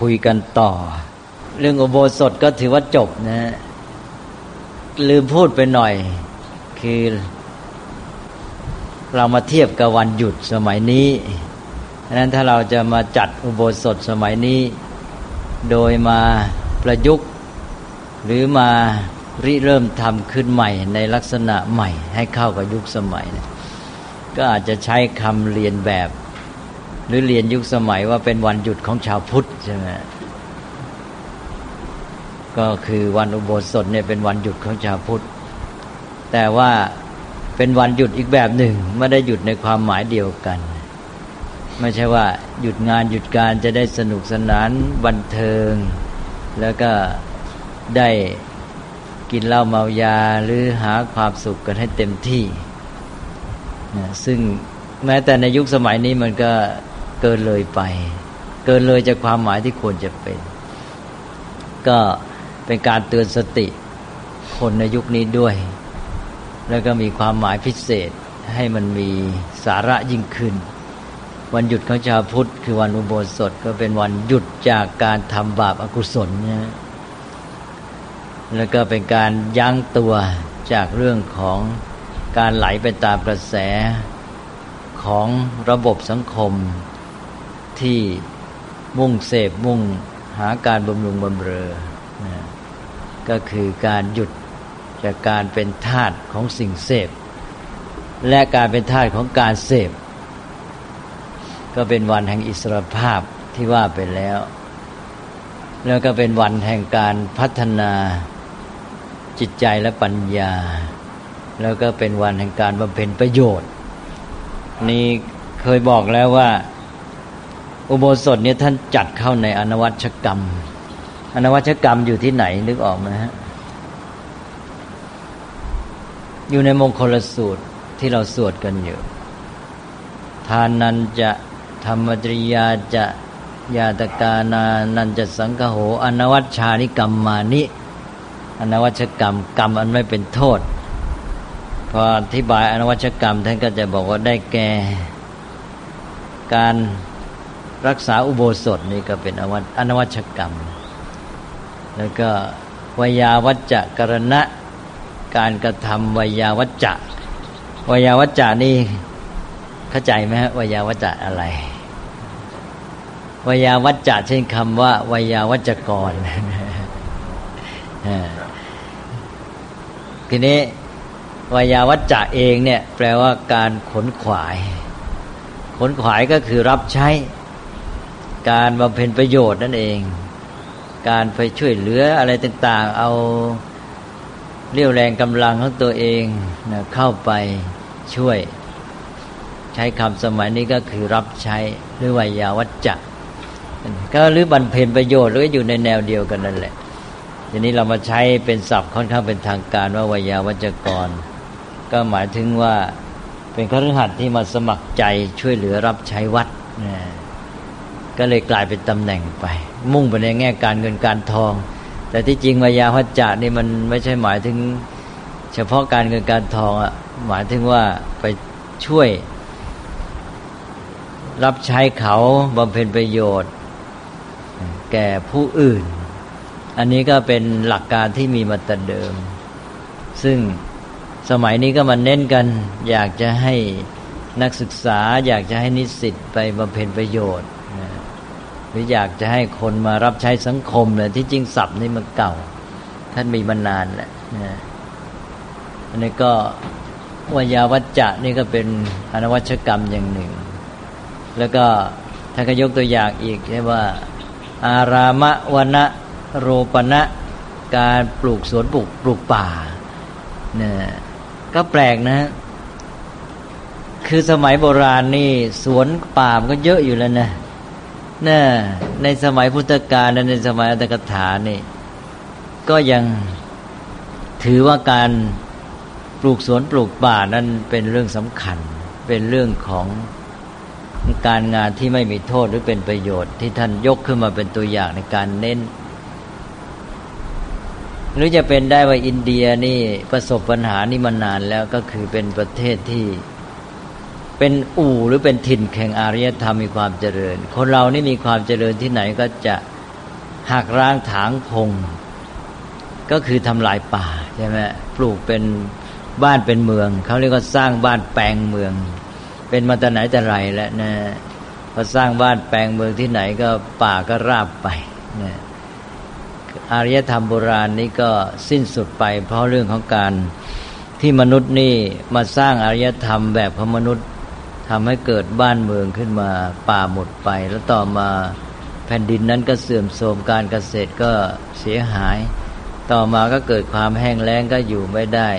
คุยกันต่อ เรื่องอุโบสถก็ถือว่าจบนะ ลืมพูดไปหน่อย คือ เรามาเทียบกับวันหยุดสมัยนี้ดังนั้นถ้าเราจะมาจัดอุโบสถสมัยนี้ โดยมาประยุกต์ หรือมาริเริ่มทำขึ้นใหม่ในลักษณะใหม่ให้เข้ากับยุคสมัยนะก็อาจจะใช้คำเรียนแบบ หรือเรียนยุคสมัยว่าเป็นวันหยุดของชาวพุทธใช่ไหมก็คือวันอุโบสถเนี่ยเป็นวันหยุดของชาวพุทธ แต่ว่าเป็นวันหยุดอีกแบบหนึ่งไม่ได้หยุดในความหมายเดียวกัน ไม่ใช่ว่าหยุดงานหยุดการจะได้สนุกสนานบันเทิง แล้วก็ได้กินเหล้าเมายาหรือหาความสุขกันให้เต็มที่ ซึ่งแม้แต่ในยุคสมัยนี้มันก็ เกินเลยไป เกินเลยจากความหมายที่ควรจะเป็น ก็เป็นการเตือนสติคนในยุคนี้ด้วย แล้วก็มีความหมายพิเศษให้มันมีสาระยิ่งขึ้น วันหยุดของชาวพุทธ คือวันอุโบสถก็เป็นวันหยุดจากการทำบาปอากุศลนะแล้วก็เป็นการยั้งตัวจากเรื่องของการไหลไปตามกระแสของระบบสังคม ที่มุ่งเสพมุ่งหาการบำรุงบำเรอนะก็คือการหยุดจากการเป็นทาสของสิ่งเสพ และการเป็นทาสของการเสพ ก็เป็นวันแห่งอิสรภาพที่ว่าไปแล้ว แล้วก็เป็นวันแห่งการพัฒนาจิตใจและปัญญา แล้วก็เป็นวันแห่งการบำเพ็ญประโยชน์ นี่เคยบอกแล้วว่า อุโบสถเนี่ยท่านจัดเข้าในอนวัชกรรม อนวัชกรรมอยู่ที่ไหนนึกออกไหมฮะอยู่ในมงคลสูตรที่เราสวดกันอยู่ ทานนันจะธรรมจริยาจะยาตกานานันจะสังคโห อนวัชชานิกรรมมานิ อนวัชกรรม กรรมอันไม่เป็นโทษ พออธิบายอนวัชกรรมท่านก็จะบอกว่าได้แก่ การ รักษาอุโบสถนี่ก็เป็นอวัตอนวัชกรรม แล้วก็วยาวัจจะกรณะการกระทำวยาวัจจะวยาวัจจะนี่เข้าใจไหมฮะวยาวัจจะอะไรวยาวัจจะเช่นคำว่าวยาวัจกรทีนี้วยาวัจจะเองเนี่ย แปลว่าการขนขวาย ขนขวายก็คือรับใช้ การบำเพ็ญประโยชน์นั่นเอง การไปช่วยเหลืออะไรต่าง ๆ เอาเรี่ยวแรงกำลังของตัวเองนะเข้าไปช่วย ใช้คำสมัยนี้ก็คือรับใช้หรือวายาวัจจะก็หรือบรรเพ็ญประโยชน์หรืออยู่ในแนวเดียวกันนั่นแหละทีนี้เรามาใช้เป็นศัพท์ค่อนข้างเป็นทางการว่าวยาวัจกร ก็หมายถึงว่าเป็นคฤหัสถ์ที่มาสมัครใจช่วยเหลือรับใช้วัดนะ ก็เลยกลายเป็นตำแหน่งไป มุ่งไปในแง่การเงินการทอง แต่ที่จริงวายาวัจจะนี่มันไม่ใช่หมายถึง เฉพาะการเงินการทองอะหมายถึงว่าไปช่วย รับใช้เขาบำเพ็ญประโยชน์ แก่ผู้อื่น อันนี้ก็เป็นหลักการที่มีมาแต่เดิม ซึ่งสมัยนี้ก็มาเน้นกัน อยากจะให้นักศึกษา อยากจะให้นิสิตไปบำเพ็ญประโยชน์ หรืออยากจะให้คนมารับใช้สังคมเลยที่จริงศัพท์นี่มันเก่า ท่านมีมานานแหละอันนี้ก็วยาวัจจะนี่ก็เป็นอนวัชกรรมอย่างหนึ่ง แล้วก็ท่านก็ยกตัวอย่างอีกใช่ว่า อารามะวนะโรปณะการปลูกสวนปลูกปลูกป่าเนี่ยก็แปลกนะ คือสมัยโบราณนี่สวนป่ามันก็เยอะอยู่แล้วนะ นี่ยในสมัยพุทธกาลและในสมัยอัตถกถานี่ ก็ยังถือว่าการปลูกสวนปลูกป่านั้นเป็นเรื่องสำคัญ เป็นเรื่องของการงานที่ไม่มีโทษหรือเป็นประโยชน์ ที่ท่านยกขึ้นมาเป็นตัวอย่างในการเน้น หรือจะเป็นได้ว่าอินเดียนี่ประสบปัญหานี่มานานแล้วก็คือเป็นประเทศที่ เป็นอู่หรือเป็นถิ่นแข่งอารยธรรมมีความเจริญ คนเรานี่มีความเจริญที่ไหนก็จะหักร้างถางพง ก็คือทำลายป่าใช่ไหมปลูกเป็นบ้านเป็นเมืองเขาเรียกว่าสร้างบ้านแปลงเมือง เป็นมาแต่ไหนแต่ไรแล้วนะพอสร้างบ้านแปลงเมืองที่ไหนก็ป่าก็ราบไปนะอารยธรรมโบราณนี้ก็สิ้นสุดไป เพราะเรื่องของการที่มนุษย์นี่มาสร้างอารยธรรมแบบของมนุษย์ ทำให้เกิดบ้านเมืองขึ้นมาป่าหมดไป แล้วต่อมาแผ่นดินนั้นก็เสื่อมโทรมการเกษตรก็เสียหาย ต่อมาก็เกิดความแห้งแล้งก็อยู่ไม่ได้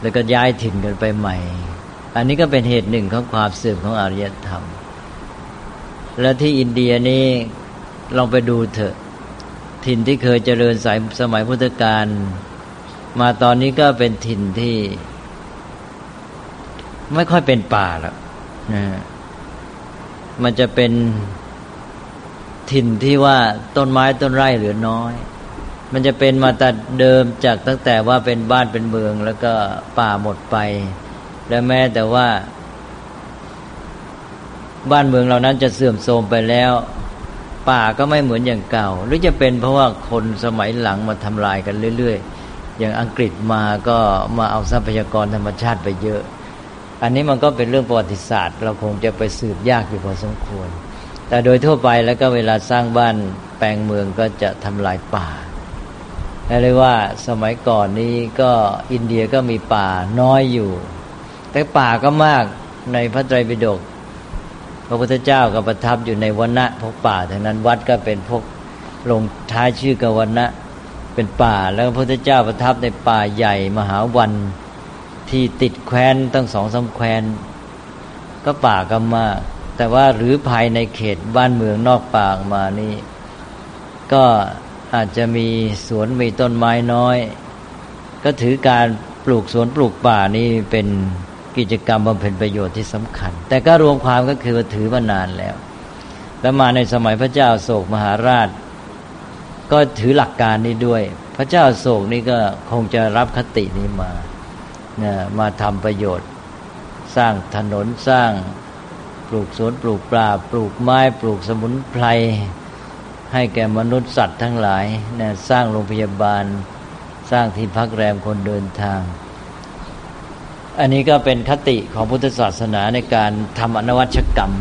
แล้วก็ย้ายถิ่นกันไปใหม่ อันนี้ก็เป็นเหตุหนึ่งของความเสื่อมของอารยธรรม และที่อินเดียนี่ลองไปดูเถอะ ถิ่นที่เคยเจริญสายสมัยพุทธกาลมาตอนนี้ก็เป็นถิ่นที่ ไม่ค่อยเป็นป่าแล้ว นะมันจะเป็นถิ่นที่ว่าต้นไม้ต้นไร่เหลือน้อย มันจะเป็นมาแต่เดิมจากตั้งแต่ว่าเป็นบ้านเป็นเมือง แล้วก็ป่าหมดไป และแม้แต่ว่า บ้านเมืองเหล่านั้นจะเสื่อมโทรมไปแล้ว ป่าก็ไม่เหมือนอย่างเก่า หรือจะเป็นเพราะว่าคนสมัยหลังมาทำลายกันเรื่อย ๆ อย่างอังกฤษมาก็มาเอาทรัพยากรธรรมชาติไปเยอะ อันนี้มันก็เป็นเรื่องประวัติศาสตร์ เราคงจะไปสืบยากอยู่พอสมควร แต่โดยทั่วไปแล้วก็เวลาสร้างบ้านแปลงเมืองก็จะทำลายป่าเรียกว่าสมัยก่อนนี้ก็อินเดียก็มีป่าน้อยอยู่ แต่ป่าก็มากในพระไตรปิฎกพระพุทธเจ้าก็ประทับอยู่ในวันณะพวกป่าทั้งนั้นวัดก็เป็นพวกลงท้ายชื่อกวันณะเป็นป่าแล้วพระพุทธเจ้าประทับในป่าใหญ่มหาวัน ที่ติดแคว้นตั้งสองสาแคว้นก็ป่าก็มาก แต่ว่าหรือภายในเขตบ้านเมืองนอกป่ามานี่ ก็อาจจะมีสวนมีต้นไม้น้อย ก็ถือการปลูกสวนปลูกป่านี่เป็นกิจกรรมบำเพ็ญประโยชน์ที่สำคัญ แต่ก็รวมความก็คือว่าถือมานานแล้ว แล้วมาในสมัยพระเจ้าโศกมหาราช ก็ถือหลักการนี้ด้วย พระเจ้าโศกนี่ก็คงจะรับคตินี้มา นี่ยมาทำประโยชน์ สร้างถนนสร้างปลูกสวนปลูกปลาปลูกไม้ปลูกสมุนไพรให้แก่มนุษย์สัตว์ทั้งหลายนี่ยสร้างโรงพยาบาล สร้างที่พักแรมคนเดินทาง อันนี้ก็เป็นคติของพุทธศาสนาในการทำอนวัชกรรม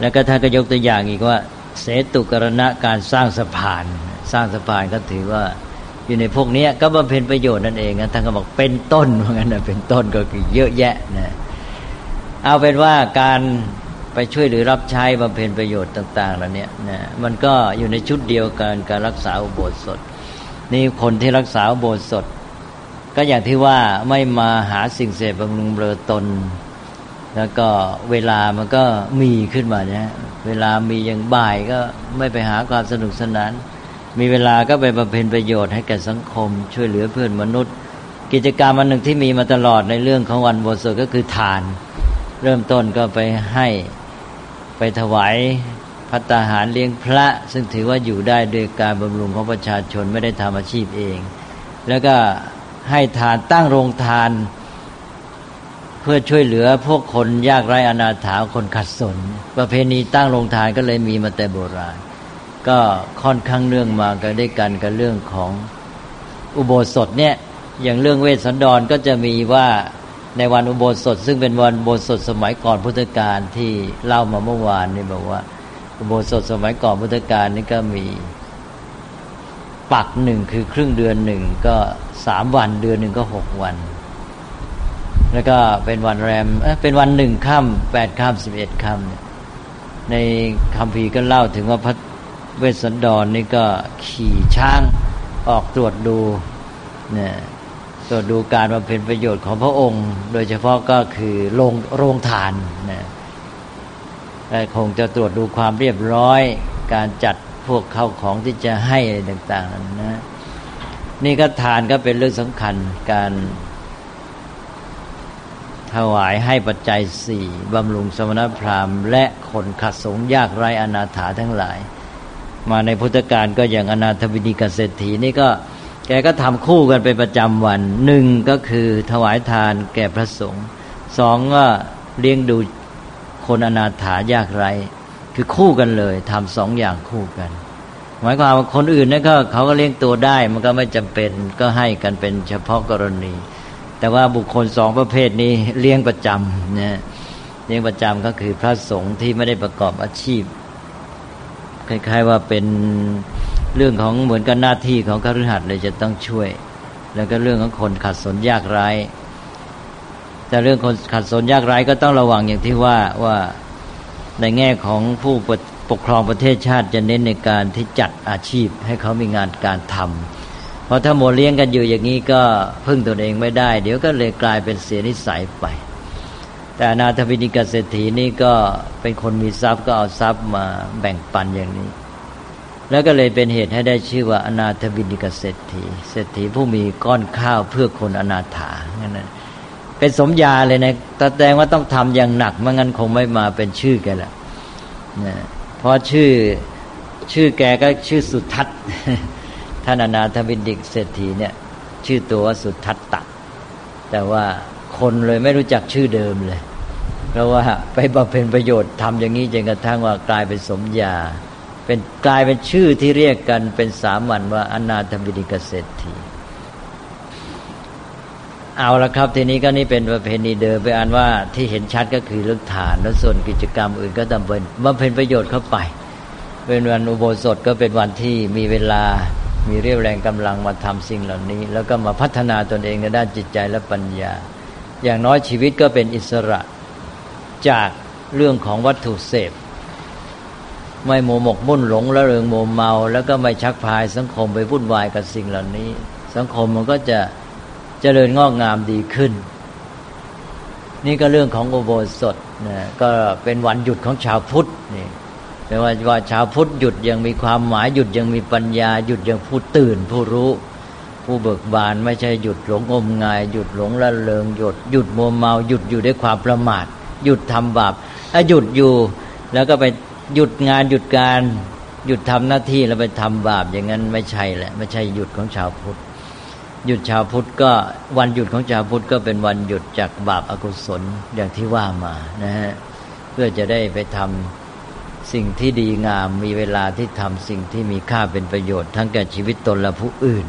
แล้วก็ท่านก็ยกตัวอย่างอีกว่า เสตุกรณะการสร้างสะพาน สร้างสะพานก็ถือว่า อยู่ในพวกนี้ก็บำเพ็ญประโยชน์นั่นเองนะท่านก็บอกเป็นต้นเหมือนกันนะเป็นต้นก็คือเยอะแยะนะเอาเป็นว่าการไปช่วยหรือรับใช้บำเพ็ญประโยชน์ต่าง ๆ แล้วเนี่ยนะมันก็อยู่ในชุดเดียวกันการรักษาอุโบสถ นี่คนที่รักษาอุโบสถ ก็อย่างที่ว่าไม่มาหาสิ่งเสพบำรุงเบลอตน แล้วก็เวลามันก็มีขึ้นมาเนี่ยเวลามีอย่างบ่ายก็ไม่ไปหาความสนุกสนาน มีเวลาก็ไปบำเพ็ญประโยชน์ให้แก่สังคม ช่วยเหลือเพื่อนมนุษย์ กิจกรรมอันหนึ่งที่มีมาตลอดในเรื่องของวันบวชก็คือทาน เริ่มต้นก็ไปให้ไปถวายพัตาหารเลี้ยงพระ ซึ่งถือว่าอยู่ได้โดยการบำรุงของประชาชนไม่ได้ทำอาชีพเอง แล้วก็ให้ทานตั้งโรงทาน เพื่อช่วยเหลือพวกคนยากไร้อนาถาคนขัดสน ประเพณีตั้งโรงทานก็เลยมีมาแต่โบราณ ก็ค่อนข้างเรื่องมากันด้วยกันกับเรื่องของอุโบสถเนี่ยอย่างเรื่องเวสสันดรก็จะมีว่าในวันอุโบสถ ซึ่งเป็นวันอุโบสถสมัยก่อนพุทธกาลที่เล่ามาเมื่อวานนี่บอกว่า อุโบสถสมัยก่อนพุทธกาลนี่ก็มีปักหนึ่งคือครึ่งเดือนหนึ่งก็สามวันเดือนหนึ่งก็หกวัน แล้วก็เป็นวันแรมเป็นวันหนึ่งค่ำแปดค่ำสิบเอ็ดค่ำในคำพีก็เล่าถึงว่าพระ เวสสันดรนนี่ก็ขี่ช้างออกตรวจดูเนี่ยตรวจดูการมาเป็นประโยชน์ของพระองค์ โดยเฉพาะก็คือโรงโรงทานนะคงจะตรวจดูความเรียบร้อย การจัดพวกเข้าของที่จะให้อะไรต่างๆนะนี่ก็ทานก็เป็นเรื่องสำคัญการถวายให้ปัจจัยสี่บำรุงสมณพราหมณ์ และคนขัดสงยากไร้อนาถาทั้งหลาย มาในพุทธกาลก็อย่างอนาถบินิกเศรษฐีนี่ก็แกก็ทำคู่กันเป็นประจำวันหนึ่งก็คือถวายทานแก่พระสงฆ์สองก็เลี้ยงดูคนอนาถายากไร้คือคู่กันเลยทำสองอย่างคู่กัน หมายความว่าคนอื่นนั่นก็เขาก็เลี้ยงตัวได้มันก็ไม่จำเป็นก็ให้กันเป็นเฉพาะกรณี แต่ว่าบุคคลสองประเภทนี้เลี้ยงประจำนะเลี้ยงประจำก็คือพระสงฆ์ที่ไม่ได้ประกอบอาชีพ คล้ายๆว่าเป็นเรื่องของเหมือนกับหน้าที่ของคฤหัสถ์เลยจะต้องช่วย แล้วก็เรื่องของคนขัดสนยากไร้แต่เรื่องคนขัดสนยากไร้ก็ต้องระวังอย่างที่ว่าว่าในแง่ของผู้ปกครองประเทศชาติจะเน้นในการที่จัดอาชีพให้เขามีงานการทำเพราะถ้าโมเลี้ยงกันอยู่อย่างนี้ก็พึ่งตนเองไม่ได้ เดี๋ยวก็เลยกลายเป็นเสียนิสัยไป แต่นาถวินิกเศรษฐีนี่ก็เป็นคนมีทรัพย์ก็เอาทรัพย์มาแบ่งปันอย่างนี้ แล้วก็เลยเป็นเหตุให้ได้ชื่อว่าอนาถวินิกเศรษฐีเศรษฐีผู้มีก้อนข้าวเพื่อคนอนาถางั้นเป็นสมญาเลยนะแสดงว่าต้องทำอย่างหนักไม่งั้นคงไม่มาเป็นชื่อแกละนะเพราะชื่อชื่อแกก็ชื่อสุทัศน์ท่านอนาถวินิกเศรษฐีเนี่ย ชื่อตัวว่าสุทัศตะแต่ว่า คนเลยไม่รู้จักชื่อเดิมเลย เพราะว่าไปบำเพ็ญประโยชน์ทำอย่างนี้จนกระทั่งว่ากลายเป็นสมญาเป็นกลายเป็นชื่อที่เรียกกันเป็นสามัญว่าอนาถบินิกเศรษฐีเอาละครับ ทีนี้ก็นี่เป็นประเพณีเดิมไปอันว่าที่เห็นชัดก็คือเรื่องฐาน แล้วส่วนกิจกรรมอื่นก็ตำเป็นบำเพ็ญประโยชน์เข้าไป เป็นวันอุโบสถก็เป็นวันที่มีเวลามีเรี่ยวแรงกำลังมาทำสิ่งเหล่านี้ แล้วก็มาพัฒนาตนเองในด้านจิตใจและปัญญา อย่างน้อยชีวิตก็เป็นอิสระจากเรื่องของวัตถุเสพ ไม่โมหมกมุ่นหลงละเริงโมเมา แล้วก็ไม่ชักพายสังคมไปวุ่นวายกับสิ่งเหล่านี้ สังคมมันก็จะเจริญงอกงามดีขึ้น นี่ก็เรื่องของอุโบสถนะก็เป็นวันหยุดของชาวพุทธนี่แปลว่าว่าชาวพุทธหยุดยังมีความหมายหยุดยังมีปัญญาหยุดยังผู้ตื่นผู้รู้ ผู้เบิกบาน ไม่ใช่หยุดหลงงมงาย หยุดหลงละเลงหยุดหยุดโมเมาหยุดอยู่ด้วยความประมาท หยุดทำบาปถ้าหยุดอยู่ แล้วก็ไปหยุดงานหยุดการหยุดทำหน้าที่แล้วไปทำบาปอย่างนั้นไม่ใช่แหละ ไม่ใช่หยุดของชาวพุทธหยุดชาวพุทธก็วันหยุดของชาวพุทธก็เป็นวันหยุดจากบาปอากุศลอย่างที่ว่ามานะฮะเพื่อจะได้ไปทำสิ่งที่ดีงามมีเวลาที่ทำสิ่งที่มีค่าเป็นประโยชน์ ทั้งแก่ชีวิตตนและผู้อื่น